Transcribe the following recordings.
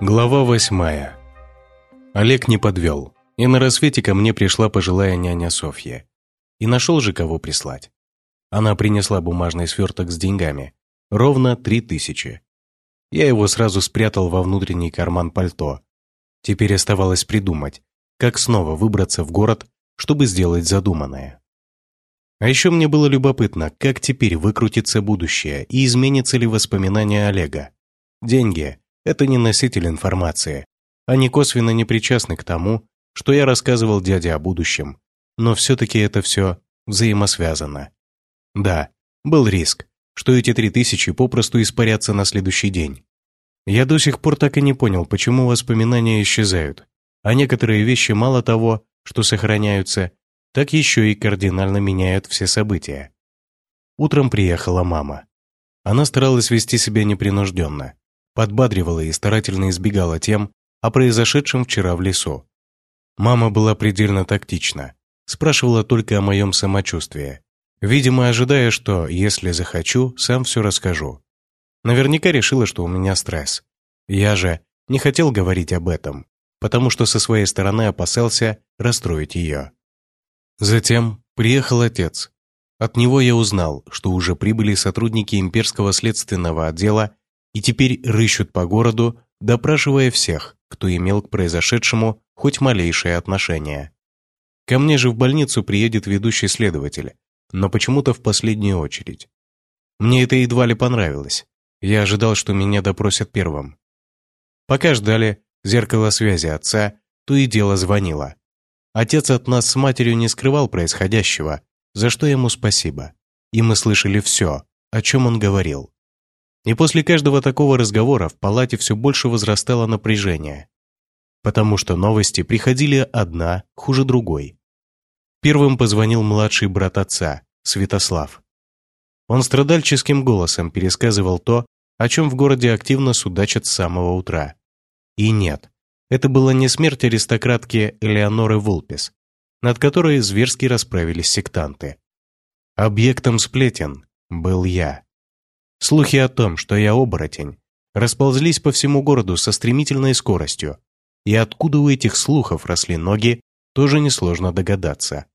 Глава восьмая. Олег не подвел, и на рассвете ко мне пришла пожилая няня Софья. И нашел же, кого прислать. Она принесла бумажный сверток с деньгами. Ровно три тысячи. Я его сразу спрятал во внутренний карман пальто. Теперь оставалось придумать, как снова выбраться в город, чтобы сделать задуманное. А еще мне было любопытно, как теперь выкрутится будущее и изменится ли воспоминания Олега. Деньги это не носитель информации. Они косвенно не причастны к тому, что я рассказывал дяде о будущем. Но все-таки это все взаимосвязано. Да, был риск, что эти три тысячи попросту испарятся на следующий день. Я до сих пор так и не понял, почему воспоминания исчезают, а некоторые вещи мало того, что сохраняются, так еще и кардинально меняют все события. Утром приехала мама. Она старалась вести себя непринужденно, подбадривала и старательно избегала тем о произошедшем вчера в лесу. Мама была предельно тактична, спрашивала только о моем самочувствии, видимо, ожидая, что, если захочу, сам все расскажу. Наверняка решила, что у меня стресс. Я же не хотел говорить об этом, потому что со своей стороны опасался расстроить ее. Затем приехал отец. От него я узнал, что уже прибыли сотрудники имперского следственного отдела и теперь рыщут по городу, допрашивая всех, кто имел к произошедшему хоть малейшее отношение. Ко мне же в больницу приедет ведущий следователь, но почему-то в последнюю очередь. Мне это едва ли понравилось. Я ожидал, что меня допросят первым. Пока ждали, зеркало связи отца то и дело звонило. Отец от нас с матерью не скрывал происходящего, за что ему спасибо. И мы слышали все, о чем он говорил. И после каждого такого разговора в палате все больше возрастало напряжение, потому что новости приходили одна хуже другой. Первым позвонил младший брат отца, Святослав. Он страдальческим голосом пересказывал то, о чем в городе активно судачат с самого утра. И нет, это была не смерть аристократки Элеоноры Вулпес, над которой зверски расправились сектанты. Объектом сплетен был я. Слухи о том, что я оборотень, расползлись по всему городу со стремительной скоростью, и откуда у этих слухов росли ноги, тоже несложно догадаться.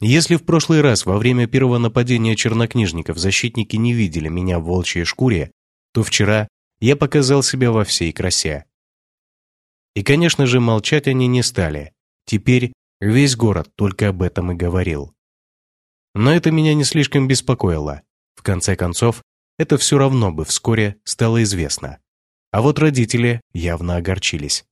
Если в прошлый раз во время первого нападения чернокнижников защитники не видели меня в волчьей шкуре, то вчера я показал себя во всей красе. И, конечно же, молчать они не стали. Теперь весь город только об этом и говорил. Но это меня не слишком беспокоило. В конце концов, это все равно бы вскоре стало известно. А вот родители явно огорчились.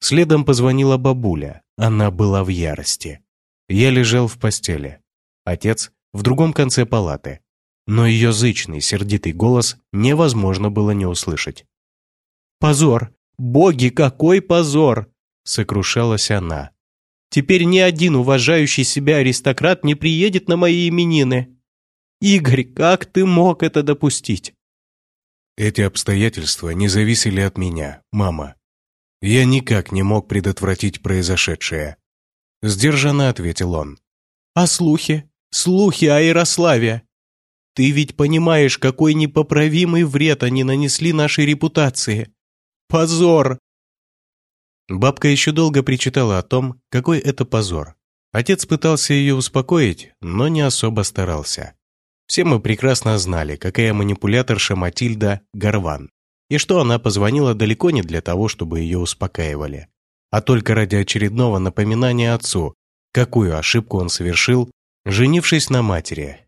Следом позвонила бабуля, она была в ярости. Я лежал в постели. Отец в другом конце палаты. Но ее зычный, сердитый голос невозможно было не услышать. «Позор! Боги, какой позор!» — сокрушалась она. «Теперь ни один уважающий себя аристократ не приедет на мои именины. Игорь, как ты мог это допустить? Эти обстоятельства не зависели от меня, мама. Я никак не мог предотвратить произошедшее. Сдержанно ответил он. А слухи? Слухи о Ярославе? Ты ведь понимаешь, какой непоправимый вред они нанесли нашей репутации. Позор! Бабка еще долго причитала о том, какой это позор. Отец пытался ее успокоить, но не особо старался. Все мы прекрасно знали, какая манипуляторша Матильда Гарван, и что она позвонила далеко не для того, чтобы ее успокаивали, а только ради очередного напоминания отцу, какую ошибку он совершил, женившись на матери.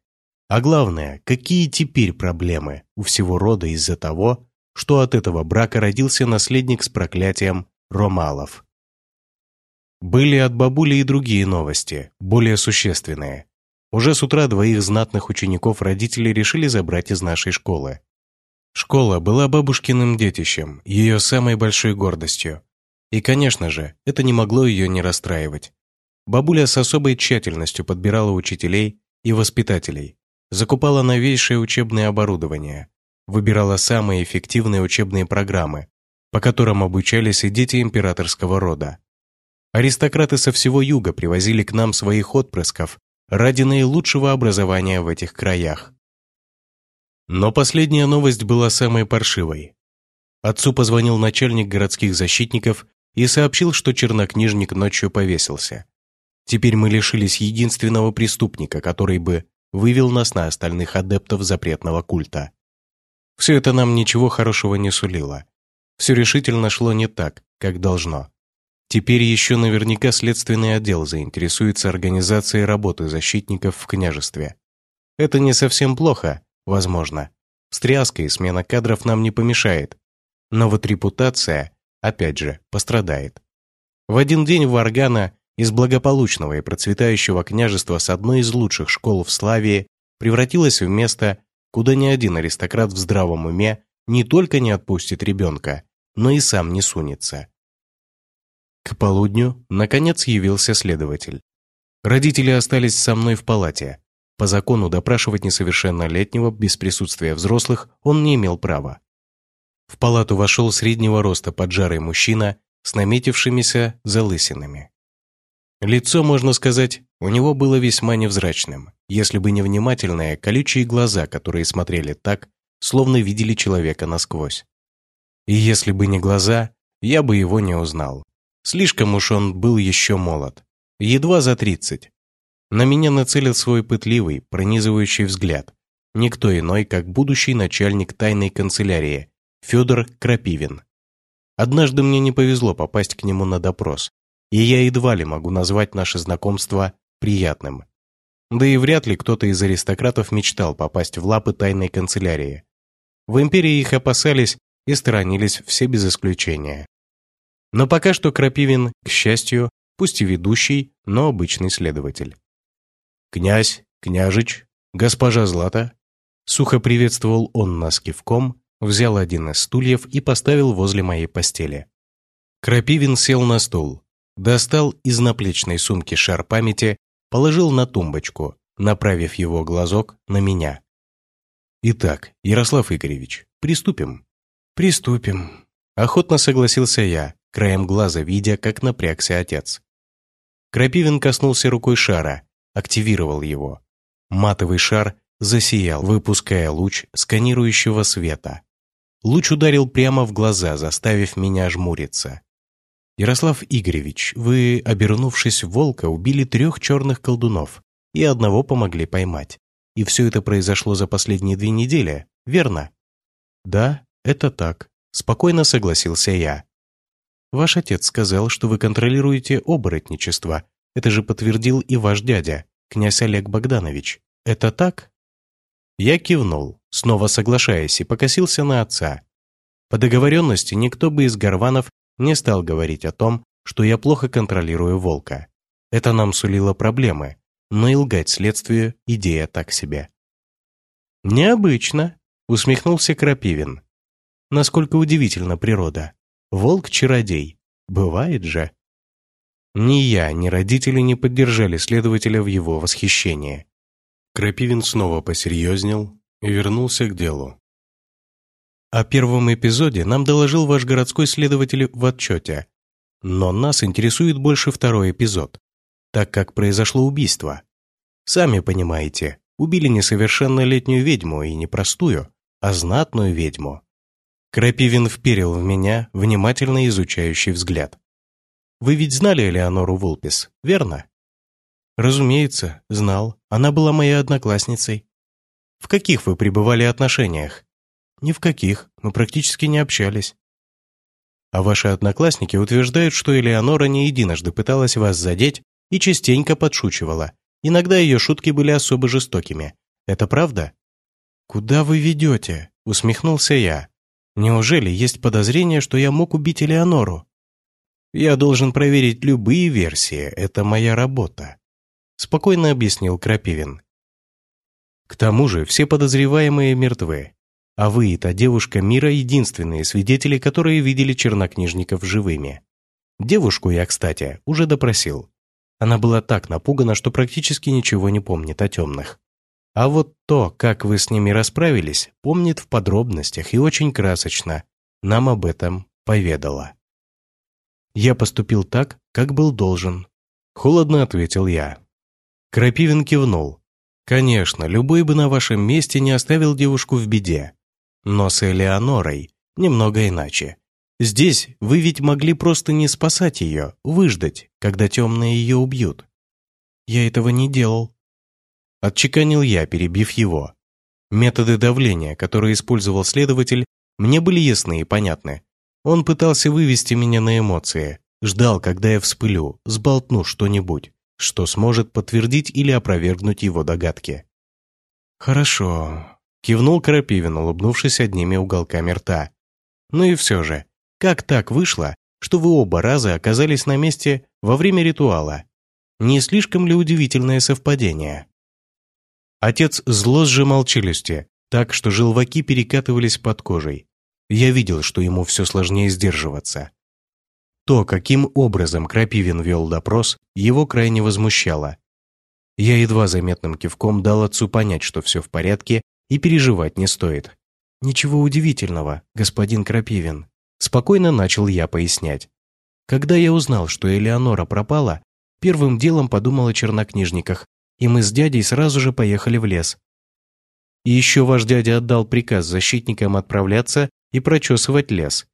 А главное, какие теперь проблемы у всего рода из-за того, что от этого брака родился наследник с проклятием Ромалов. Были от бабули и другие новости, более существенные, уже с утра двоих знатных учеников родители решили забрать из нашей школы. Школа была бабушкиным детищем, ее самой большой гордостью. И, конечно же, это не могло ее не расстраивать. Бабуля с особой тщательностью подбирала учителей и воспитателей, закупала новейшее учебное оборудование, выбирала самые эффективные учебные программы, по которым обучались и дети императорского рода. Аристократы со всего юга привозили к нам своих отпрысков ради наилучшего образования в этих краях. Но последняя новость была самой паршивой. Отцу позвонил начальник городских защитников и сообщил, что чернокнижник ночью повесился. Теперь мы лишились единственного преступника, который бы вывел нас на остальных адептов запретного культа. Все это нам ничего хорошего не сулило. Все решительно шло не так, как должно. Теперь еще наверняка следственный отдел заинтересуется организацией работы защитников в княжестве. Это не совсем плохо, возможно. Встряска и смена кадров нам не помешает. Но вот репутация, опять же, пострадает. В один день Варгана из благополучного и процветающего княжества с одной из лучших школ в Славии превратилась в место, куда ни один аристократ в здравом уме не только не отпустит ребенка, но и сам не сунется. К полудню, наконец, явился следователь. Родители остались со мной в палате. По закону допрашивать несовершеннолетнего без присутствия взрослых он не имел права. В палату вошел среднего роста поджарый мужчина с наметившимися залысинами. Лицо, можно сказать, у него было весьма невзрачным, если бы не внимательные, колючие глаза, которые смотрели так, словно видели человека насквозь. И если бы не глаза, я бы его не узнал. Слишком уж он был еще молод. Едва за тридцать. На меня нацелил свой пытливый, пронизывающий взгляд. Никто иной, как будущий начальник тайной канцелярии, Федор Крапивин. Однажды мне не повезло попасть к нему на допрос, и я едва ли могу назвать наше знакомство приятным. Да и вряд ли кто-то из аристократов мечтал попасть в лапы тайной канцелярии. В империи их опасались и сторонились все без исключения. Но пока что Крапивин, к счастью, пусть и ведущий, но обычный следователь. «Князь, княжич, госпожа Злата», сухо приветствовал он нас кивком, взял один из стульев и поставил возле моей постели. Крапивин сел на стул, достал из наплечной сумки шар памяти, положил на тумбочку, направив его глазок на меня. «Итак, Ярослав Игоревич, приступим?» «Приступим», – охотно согласился я, краем глаза видя, как напрягся отец. Крапивин коснулся рукой шара, активировал его. Матовый шар засиял, выпуская луч сканирующего света. Луч ударил прямо в глаза, заставив меня жмуриться. «Ярослав Игоревич, вы, обернувшись волка, убили трех черных колдунов и одного помогли поймать. И все это произошло за последние две недели, верно?» «Да, это так», – спокойно согласился я. Ваш отец сказал, что вы контролируете оборотничество. Это же подтвердил и ваш дядя, князь Олег Богданович. Это так? Я кивнул, снова соглашаясь, и покосился на отца. По договоренности никто бы из горванов не стал говорить о том, что я плохо контролирую волка. Это нам сулило проблемы, но и лгать следствию идея так себе. «Необычно», — усмехнулся Крапивин. «Насколько удивительна природа. Волк-чародей. Бывает же. Ни я, ни родители не поддержали следователя в его восхищении. Крапивин снова посерьезнел и вернулся к делу. О первом эпизоде нам доложил ваш городской следователь в отчете. Но нас интересует больше второй эпизод, так как произошло убийство. Сами понимаете, убили несовершеннолетнюю ведьму и не простую, а знатную ведьму. Крапивин вперил в меня внимательно изучающий взгляд. «Вы ведь знали Элеонору Вулпис, верно?» «Разумеется, знал. Она была моей одноклассницей». «В каких вы пребывали отношениях?» «Ни в каких. Мы практически не общались». «А ваши одноклассники утверждают, что Элеонора не единожды пыталась вас задеть и частенько подшучивала. Иногда ее шутки были особо жестокими. Это правда?» «Куда вы ведете?» — усмехнулся я. Неужели есть подозрение, что я мог убить Элеонору? Я должен проверить любые версии, это моя работа. Спокойно объяснил Крапивин. К тому же все подозреваемые мертвы. А вы и та девушка мира единственные свидетели, которые видели чернокнижников живыми. Девушку я, кстати, уже допросил. Она была так напугана, что практически ничего не помнит о темных. А вот то, как вы с ними расправились, помнит в подробностях и очень красочно. Нам об этом поведала. Я поступил так, как был должен. Холодно ответил я. Крапивин кивнул. Конечно, любой бы на вашем месте не оставил девушку в беде. Но с Элеонорой немного иначе. Здесь вы ведь могли просто не спасать ее, выждать, когда темные ее убьют. Я этого не делал. Отчеканил я, перебив его. Методы давления, которые использовал следователь, мне были ясны и понятны. Он пытался вывести меня на эмоции, ждал, когда я вспылю, сболтну что-нибудь что сможет подтвердить или опровергнуть его догадки. «Хорошо», — кивнул Крапивин, улыбнувшись одними уголками рта. «Ну и все же, как так вышло, что вы оба раза оказались на месте во время ритуала? Не слишком ли удивительное совпадение?» Отец зло сжимал челюсти, так что желваки перекатывались под кожей. Я видел, что ему все сложнее сдерживаться. То, каким образом Крапивин вел допрос, его крайне возмущало. Я едва заметным кивком дал отцу понять, что все в порядке и переживать не стоит. «Ничего удивительного, господин Крапивин», – спокойно начал я пояснять. Когда я узнал, что Элеонора пропала, первым делом подумал о чернокнижниках, и мы с дядей сразу же поехали в лес. И еще ваш дядя отдал приказ защитникам отправляться и прочесывать лес.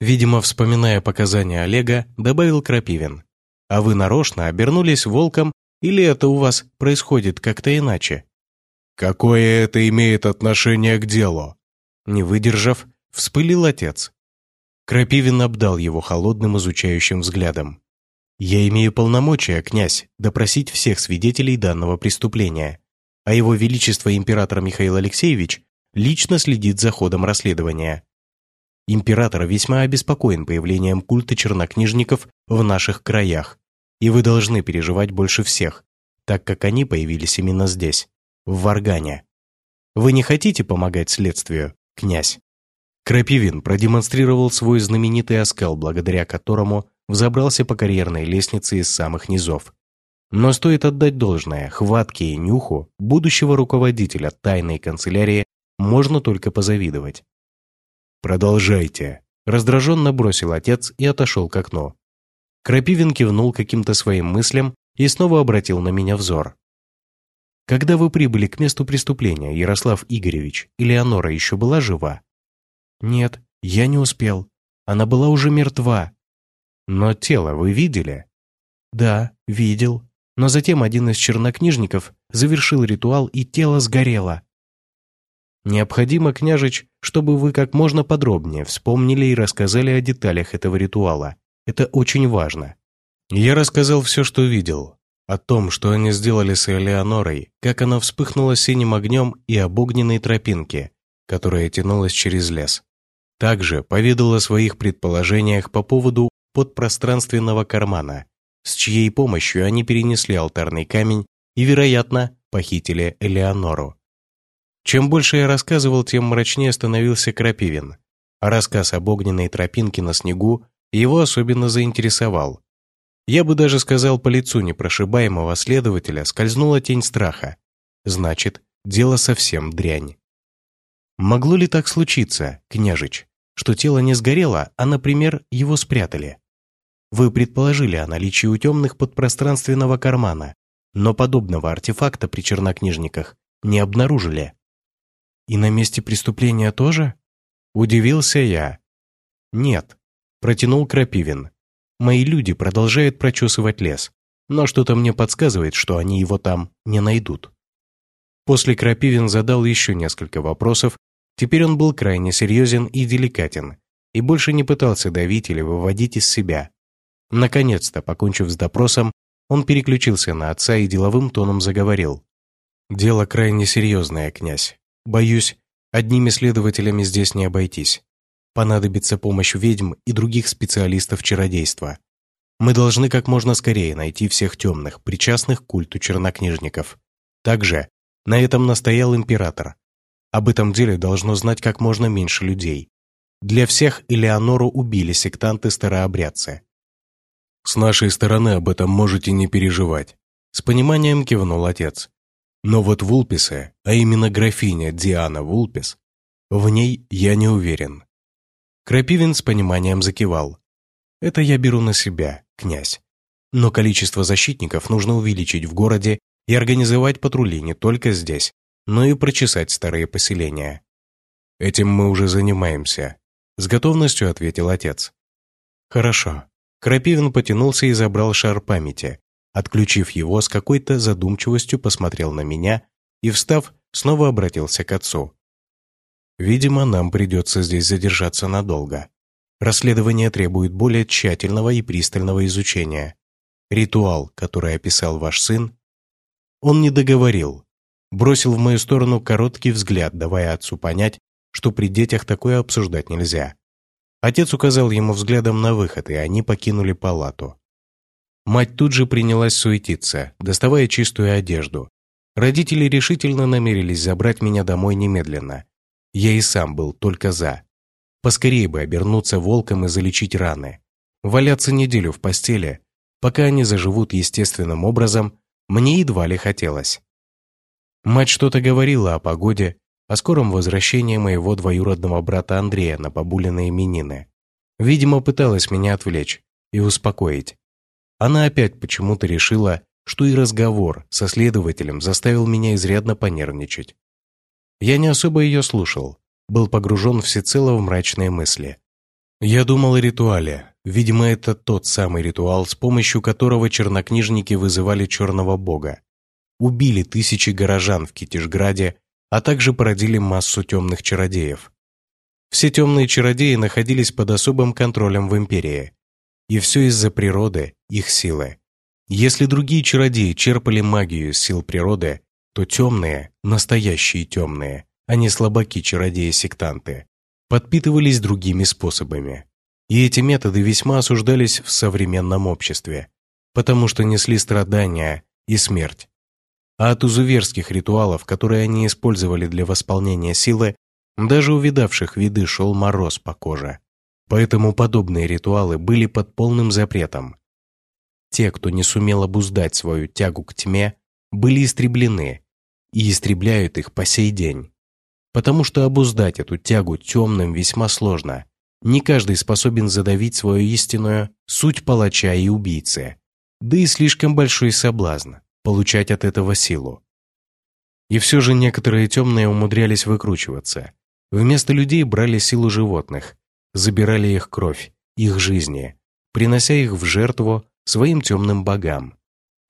Видимо, вспоминая показания Олега, добавил Крапивин. «А вы нарочно обернулись волком, или это у вас происходит как-то иначе?» «Какое это имеет отношение к делу?» Не выдержав, вспылил отец. Крапивин обдал его холодным изучающим взглядом. «Я имею полномочия, князь, допросить всех свидетелей данного преступления, а его величество император Михаил Алексеевич лично следит за ходом расследования. Император весьма обеспокоен появлением культа чернокнижников в наших краях, и вы должны переживать больше всех, так как они появились именно здесь, в Варгане. Вы не хотите помогать следствию, князь?» Крапивин продемонстрировал свой знаменитый оскал, благодаря которому взобрался по карьерной лестнице из самых низов. Но стоит отдать должное, хватке и нюху будущего руководителя тайной канцелярии можно только позавидовать. «Продолжайте», – раздраженно бросил отец и отошел к окну. Крапивин кивнул каким-то своим мыслям и снова обратил на меня взор. «Когда вы прибыли к месту преступления, Ярослав Игоревич, Элеонора еще была жива?» «Нет, я не успел. Она была уже мертва». «Но тело вы видели?» «Да, видел. Но затем один из чернокнижников завершил ритуал, и тело сгорело. Необходимо, княжич, чтобы вы как можно подробнее вспомнили и рассказали о деталях этого ритуала. Это очень важно. Я рассказал все, что видел. О том, что они сделали с Элеонорой, как она вспыхнула синим огнем и об огненной тропинке, которая тянулась через лес. Также поведал о своих предположениях по поводу подпространственного кармана, с чьей помощью они перенесли алтарный камень и, вероятно, похитили Элеонору. Чем больше я рассказывал, тем мрачнее становился Крапивин. А рассказ об огненной тропинке на снегу его особенно заинтересовал. Я бы даже сказал, по лицу непрошибаемого следователя скользнула тень страха. Значит, дело совсем дрянь. Могло ли так случиться, княжич, что тело не сгорело, а, например, его спрятали? Вы предположили о наличии у темных подпространственного кармана, но подобного артефакта при чернокнижниках не обнаружили. И на месте преступления тоже? Удивился я. Нет, протянул Крапивин. Мои люди продолжают прочесывать лес, но что-то мне подсказывает, что они его там не найдут. После Крапивин задал еще несколько вопросов, теперь он был крайне серьезен и деликатен, и больше не пытался давить или выводить из себя. Наконец-то, покончив с допросом, он переключился на отца и деловым тоном заговорил. «Дело крайне серьезное, князь. Боюсь, одними следователями здесь не обойтись. Понадобится помощь ведьм и других специалистов чародейства. Мы должны как можно скорее найти всех темных, причастных к культу чернокнижников. Также на этом настоял император. Об этом деле должно знать как можно меньше людей. Для всех Элеонору убили сектанты-старообрядцы. «С нашей стороны об этом можете не переживать», — с пониманием кивнул отец. Но вот Вулписы, а именно графиня Диана Вулпис, в ней я не уверен. Крапивин с пониманием закивал. Это я беру на себя, князь. Но количество защитников нужно увеличить в городе и организовать патрули не только здесь, но и прочесать старые поселения. Этим мы уже занимаемся, с готовностью ответил отец. Хорошо. Крапивин потянулся и забрал шар памяти. Отключив его, с какой-то задумчивостью посмотрел на меня и, встав, снова обратился к отцу. Видимо, нам придется здесь задержаться надолго. Расследование требует более тщательного и пристального изучения. Ритуал, который описал ваш сын, он не договорил. Бросил в мою сторону короткий взгляд, давая отцу понять, что при детях такое обсуждать нельзя. Отец указал ему взглядом на выход, и они покинули палату. Мать тут же принялась суетиться, доставая чистую одежду. Родители решительно намерились забрать меня домой немедленно. Я и сам был только за. Поскорее бы обернуться волком и залечить раны. Валяться неделю в постели, пока они заживут естественным образом, мне едва ли хотелось. Мать что-то говорила о погоде, о скором возвращении моего двоюродного брата Андрея на побуленные именины. Видимо, пыталась меня отвлечь и успокоить. Она опять почему-то решила, что и разговор со следователем заставил меня изрядно понервничать. Я не особо ее слушал, был погружен всецело в мрачные мысли. Я думал о ритуале. Видимо, это тот самый ритуал, с помощью которого чернокнижники вызывали черного бога. Убили тысячи горожан в Китежграде, а также породили массу темных чародеев. Все темные чародеи находились под особым контролем в империи. И все из-за природы, их силы. Если другие чародеи черпали магию из сил природы, то темные, настоящие темные, а не слабаки-чародеи-сектанты, подпитывались другими способами. И эти методы весьма осуждались в современном обществе, потому что несли страдания и смерть. А от изуверских ритуалов, которые они использовали для восполнения силы, даже у видавших виды шел мороз по коже. Поэтому подобные ритуалы были под полным запретом. Те, кто не сумел обуздать свою тягу к тьме, были истреблены и истребляют их по сей день. Потому что обуздать эту тягу темным весьма сложно. Не каждый способен задавить свою истинную суть палача и убийцы. Да и слишком большой соблазн получать от этого силу. И все же некоторые темные умудрялись выкручиваться. Вместо людей брали силу животных, забирали их кровь, их жизни, принося их в жертву своим темным богам.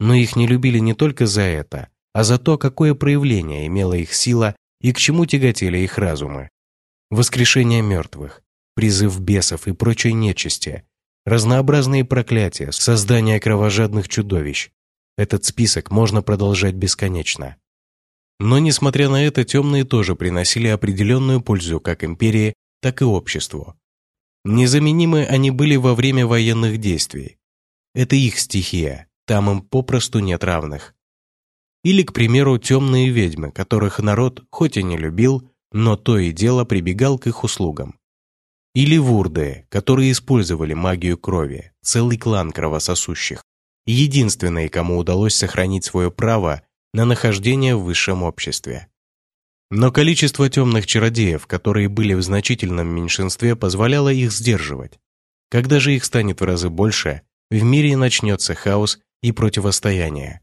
Но их не любили не только за это, а за то, какое проявление имела их сила и к чему тяготели их разумы. Воскрешение мертвых, призыв бесов и прочей нечисти, разнообразные проклятия, создание кровожадных чудовищ. Этот список можно продолжать бесконечно. Но, несмотря на это, темные тоже приносили определенную пользу как империи, так и обществу. Незаменимы они были во время военных действий. Это их стихия, там им попросту нет равных. Или, к примеру, темные ведьмы, которых народ хоть и не любил, но то и дело прибегал к их услугам. Или вурды, которые использовали магию крови, целый клан кровососущих, единственные, кому удалось сохранить свое право на нахождение в высшем обществе. Но количество темных чародеев, которые были в значительном меньшинстве, позволяло их сдерживать. Когда же их станет в разы больше, в мире начнется хаос и противостояние.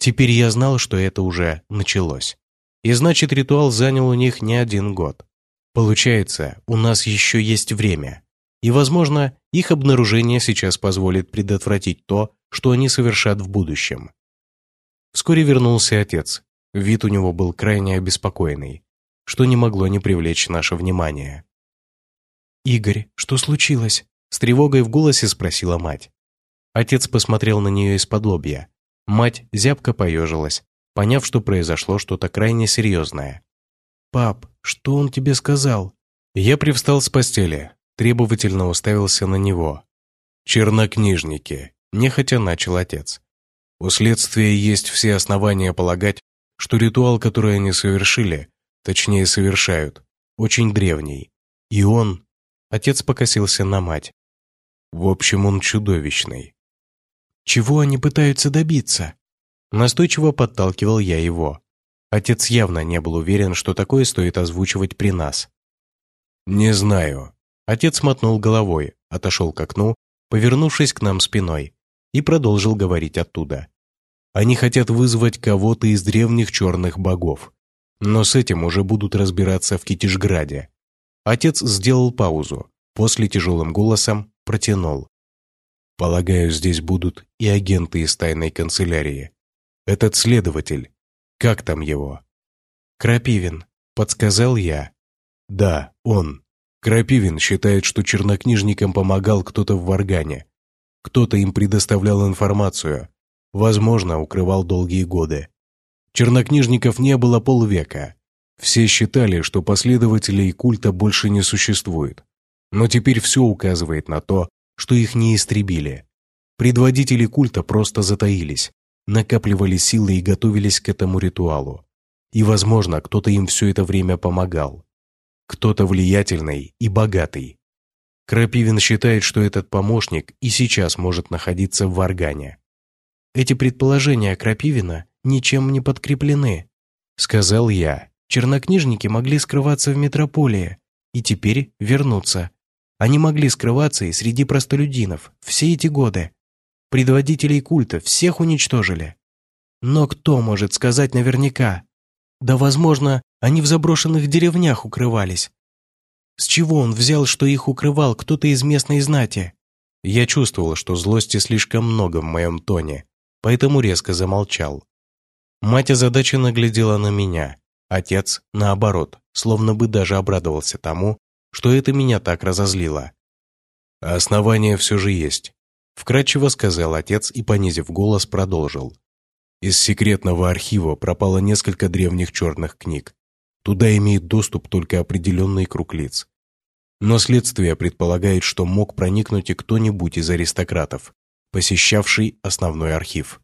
Теперь я знал, что это уже началось. И значит, ритуал занял у них не один год. Получается, у нас еще есть время. И, возможно, их обнаружение сейчас позволит предотвратить то, что они совершат в будущем. Вскоре вернулся отец. Вид у него был крайне обеспокоенный, что не могло не привлечь наше внимание. «Игорь, что случилось?» С тревогой в голосе спросила мать. Отец посмотрел на нее из-под лобья, Мать зябко поежилась, поняв, что произошло что-то крайне серьезное. «Пап, что он тебе сказал?» Я привстал с постели, требовательно уставился на него. «Чернокнижники», – нехотя начал отец. «У следствия есть все основания полагать, что ритуал, который они совершили, точнее совершают, очень древний. И он...» Отец покосился на мать. «В общем, он чудовищный. Чего они пытаются добиться? Настойчиво подталкивал я его. Отец явно не был уверен, что такое стоит озвучивать при нас. «Не знаю». Отец мотнул головой, отошел к окну, повернувшись к нам спиной, и продолжил говорить оттуда. Они хотят вызвать кого-то из древних черных богов. Но с этим уже будут разбираться в Китежграде. Отец сделал паузу, после тяжелым голосом протянул. Полагаю, здесь будут и агенты из тайной канцелярии. Этот следователь, как там его? Крапивин, подсказал я. Да, он. Крапивин считает, что чернокнижникам помогал кто-то в Варгане. Кто-то им предоставлял информацию. Возможно, укрывал долгие годы. Чернокнижников не было полвека. Все считали, что последователей культа больше не существует. Но теперь все указывает на то, что их не истребили. Предводители культа просто затаились, накапливали силы и готовились к этому ритуалу. И, возможно, кто-то им все это время помогал. Кто-то влиятельный и богатый. Крапивин считает, что этот помощник и сейчас может находиться в Варгане. Эти предположения Крапивина ничем не подкреплены, сказал я. Чернокнижники могли скрываться в метрополии и теперь вернуться. Они могли скрываться и среди простолюдинов все эти годы. Предводителей культа всех уничтожили. Но кто может сказать наверняка? Да, возможно, они в заброшенных деревнях укрывались. С чего он взял, что их укрывал кто-то из местной знати? Я чувствовал, что злости слишком много в моем тоне, поэтому резко замолчал. Мать озадаченно глядела на меня. Отец, наоборот, словно бы даже обрадовался тому, что это меня так разозлило. «А основания все же есть», — вкратчиво сказал отец и, понизив голос, продолжил. Из секретного архива пропало несколько древних черных книг. Туда имеет доступ только определенный круг лиц. Но следствие предполагает, что мог проникнуть и кто-нибудь из аристократов, посещавший основной архив.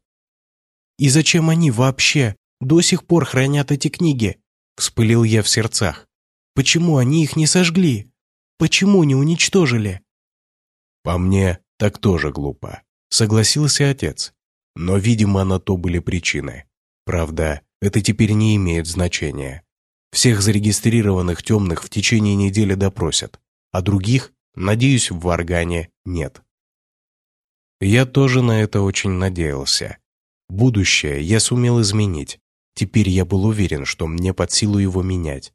«И зачем они вообще до сих пор хранят эти книги?» – вспылил я в сердцах. «Почему они их не сожгли? Почему не уничтожили?» «По мне, так тоже глупо», – согласился отец. Но, видимо, на то были причины. Правда, это теперь не имеет значения. Всех зарегистрированных темных в течение недели допросят, а других, надеюсь, в Варгане нет. Я тоже на это очень надеялся. Будущее я сумел изменить. Теперь я был уверен, что мне под силу его менять.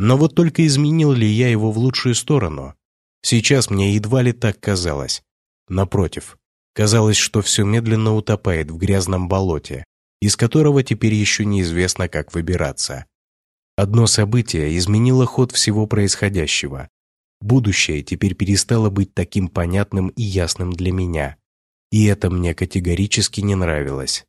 Но вот только изменил ли я его в лучшую сторону? Сейчас мне едва ли так казалось. Напротив, Казалось, что все медленно утопает в грязном болоте, из которого теперь еще неизвестно, как выбираться. Одно событие изменило ход всего происходящего. Будущее теперь перестало быть таким понятным и ясным для меня. И это мне категорически не нравилось.